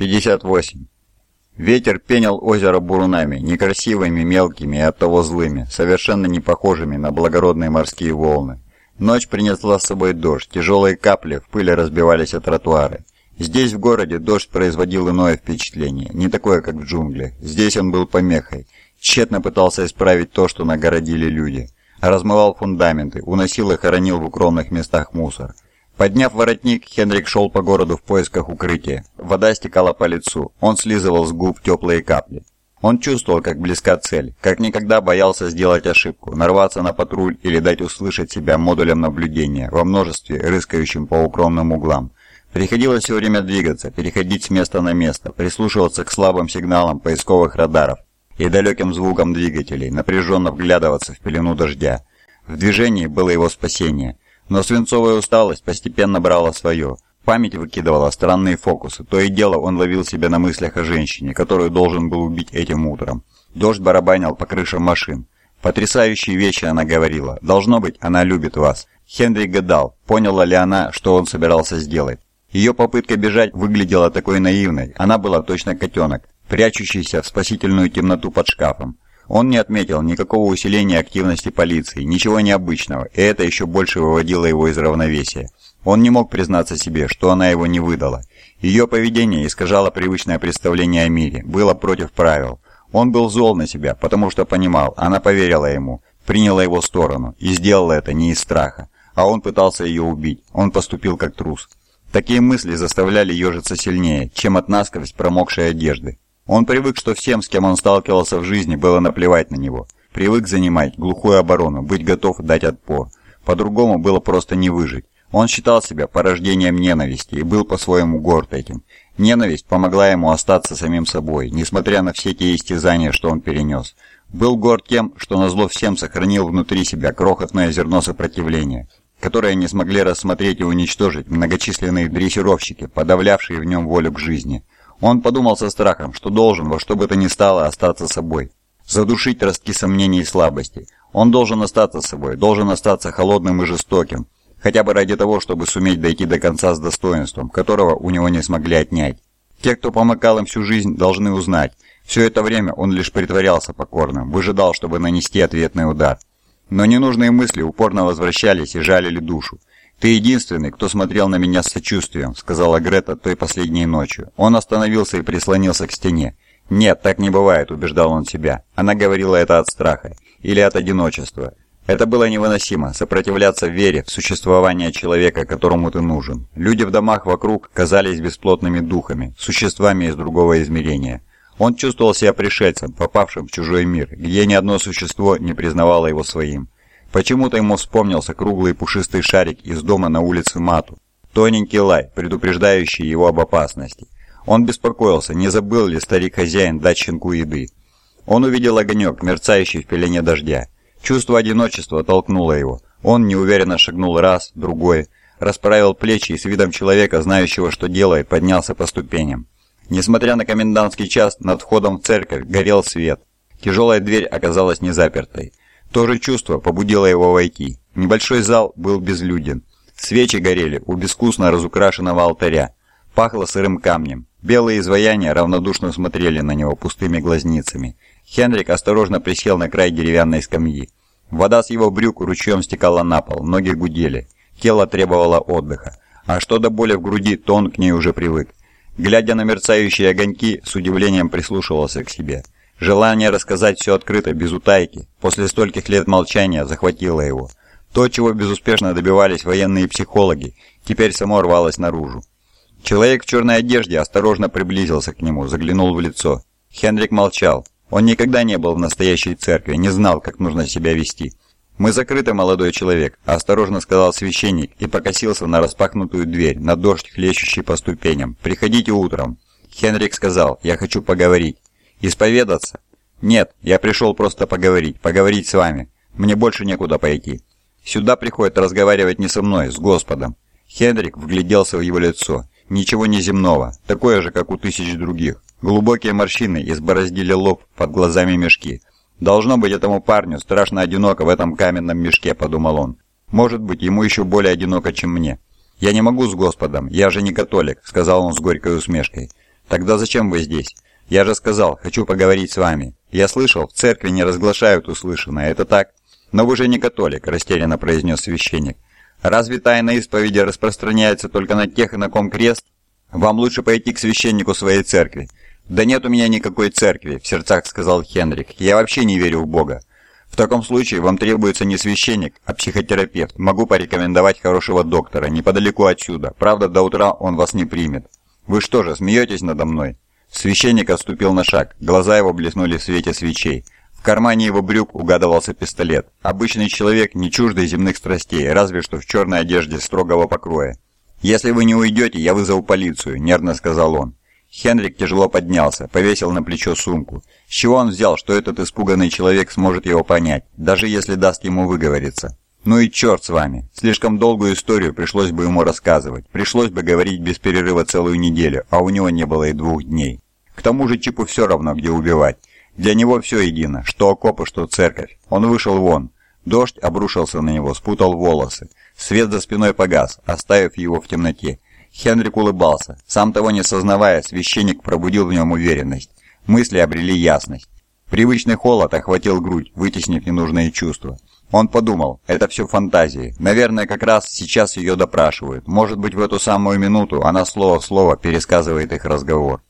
58. Ветер пенял озеро бурунами, некрасивыми, мелкими и оттого злыми, совершенно не похожими на благородные морские волны. Ночь принесла с собой дождь, тяжелые капли в пыли разбивались о тротуары. Здесь, в городе, дождь производил иное впечатление, не такое, как в джунглях. Здесь он был помехой. Тщетно пытался исправить то, что нагородили люди. Размывал фундаменты, уносил и хоронил в укромных местах мусор. Подняв воротник, Хенрик шел по городу в поисках укрытия. Вода стекала по лицу, он слизывал с губ теплые капли. Он чувствовал, как близка цель, как никогда боялся сделать ошибку, нарваться на патруль или дать услышать себя модулям наблюдения во множестве, рыскающим по укромным углам. Приходилось все время двигаться, переходить с места на место, прислушиваться к слабым сигналам поисковых радаров и далеким звукам двигателей, напряженно вглядываться в пелену дождя. В движении было его спасение – но свинцовая усталость постепенно брала свое. Память выкидывала странные фокусы. То и дело он ловил себя на мыслях о женщине, которую должен был убить этим утром. Дождь барабанил по крышам машин. Потрясающие вещи она говорила. Должно быть, она любит вас. Хенри гадал, поняла ли она, что он собирался сделать. Ее попытка бежать выглядела такой наивной. Она была точно котенок, прячущийся в спасительную темноту под шкафом. Он не отметил никакого усиления активности полиции, ничего необычного, и это еще больше выводило его из равновесия. Он не мог признаться себе, что она его не выдала. Ее поведение искажало привычное представление о мире, было против правил. Он был зол на себя, потому что понимал, она поверила ему, приняла его сторону и сделала это не из страха. А он пытался ее убить, он поступил как трус. Такие мысли заставляли ежиться сильнее, чем от насквозь промокшей одежды. Он привык, что всем, с кем он сталкивался в жизни, было наплевать на него. Привык занимать глухую оборону, быть готов дать отпор. По-другому было просто не выжить. Он считал себя порождением ненависти и был по-своему горд этим. Ненависть помогла ему остаться самим собой, несмотря на все те истязания, что он перенес. Был горд тем, что назло всем сохранил внутри себя крохотное зерно сопротивления, которое не смогли рассмотреть и уничтожить многочисленные дрессировщики, подавлявшие в нем волю к жизни. Он подумал со страхом, что должен во что бы то ни стало остаться собой. Задушить ростки сомнений и слабости. Он должен остаться собой, должен остаться холодным и жестоким. Хотя бы ради того, чтобы суметь дойти до конца с достоинством, которого у него не смогли отнять. Те, кто помыкал им всю жизнь, должны узнать. Все это время он лишь притворялся покорным, выжидал, чтобы нанести ответный удар. Но ненужные мысли упорно возвращались и жалили душу. «Ты единственный, кто смотрел на меня с сочувствием», — сказала Грета той последней ночью. Он остановился и прислонился к стене. «Нет, так не бывает», — убеждал он себя. Она говорила это от страха. Или от одиночества. Это было невыносимо, сопротивляться вере в существование человека, которому ты нужен. Люди в домах вокруг казались бесплотными духами, существами из другого измерения. Он чувствовал себя пришельцем, попавшим в чужой мир, где ни одно существо не признавало его своим. Почему-то ему вспомнился круглый пушистый шарик из дома на улице Мату. Тоненький лай, предупреждающий его об опасности. Он беспокоился, не забыл ли старик-хозяин дать щенку еды. Он увидел огонек, мерцающий в пелене дождя. Чувство одиночества толкнуло его. Он неуверенно шагнул раз, другой, расправил плечи и с видом человека, знающего, что делает, поднялся по ступеням. Несмотря на комендантский час, над входом в церковь горел свет. Тяжелая дверь оказалась не запертой. То же чувство побудило его войти. Небольшой зал был безлюден. Свечи горели у безвкусно разукрашенного алтаря. Пахло сырым камнем. Белые изваяния равнодушно смотрели на него пустыми глазницами. Хенрик осторожно присел на край деревянной скамьи. Вода с его брюк ручьем стекала на пол, ноги гудели. Тело требовало отдыха. А что до боли в груди, то он к ней уже привык. Глядя на мерцающие огоньки, с удивлением прислушивался к себе. Желание рассказать все открыто, без утайки, после стольких лет молчания захватило его. То, чего безуспешно добивались военные психологи, теперь само рвалось наружу. Человек в черной одежде осторожно приблизился к нему, заглянул в лицо. Хенрик молчал. Он никогда не был в настоящей церкви, не знал, как нужно себя вести. «Мы закрыты, молодой человек», – осторожно сказал священник и покосился на распахнутую дверь, на дождь, хлещущий по ступеням. «Приходите утром». Хенрик сказал, «Я хочу поговорить». «Исповедаться?» «Нет, я пришел просто поговорить, поговорить с вами. Мне больше некуда пойти. Сюда приходят разговаривать не со мной, с Господом». Хендрик вгляделся в его лицо. Ничего неземного, такое же, как у тысяч других. Глубокие морщины избороздили лоб, под глазами мешки. «Должно быть этому парню страшно одиноко в этом каменном мешке», — подумал он. «Может быть, ему еще более одиноко, чем мне». «Я не могу с Господом, я же не католик», — сказал он с горькой усмешкой. «Тогда зачем вы здесь?» «Я же сказал, хочу поговорить с вами. Я слышал, в церкви не разглашают услышанное, это так?» «Но вы же не католик», – растерянно произнес священник. «Разве тайна исповеди распространяется только на тех, на ком крест? Вам лучше пойти к священнику своей церкви». «Да нет у меня никакой церкви», – в сердцах сказал Хенрик. «Я вообще не верю в Бога. В таком случае вам требуется не священник, а психотерапевт. Могу порекомендовать хорошего доктора, неподалеку отсюда. Правда, до утра он вас не примет. Вы что же, смеетесь надо мной?» Священник отступил на шаг. Глаза его блеснули в свете свечей. В кармане его брюк угадывался пистолет. Обычный человек, не чуждый земных страстей, разве что в черной одежде строгого покроя. «Если вы не уйдете, я вызову полицию», – нервно сказал он. Хенрик тяжело поднялся, повесил на плечо сумку. С чего он взял, что этот испуганный человек сможет его понять, даже если даст ему выговориться? Ну и черт с вами. Слишком долгую историю пришлось бы ему рассказывать. Пришлось бы говорить без перерыва целую неделю, а у него не было и двух дней. К тому же Чипу все равно, где убивать. Для него все едино, что окопы, что церковь. Он вышел вон. Дождь обрушился на него, спутал волосы. Свет за спиной погас, оставив его в темноте. Хенрик улыбался. Сам того не сознавая, священник пробудил в нем уверенность. Мысли обрели ясность. Привычный холод охватил грудь, вытеснив ненужные чувства. Он подумал, это все фантазии. Наверное, как раз сейчас ее допрашивают. Может быть, в эту самую минуту она слово в слово пересказывает их разговор.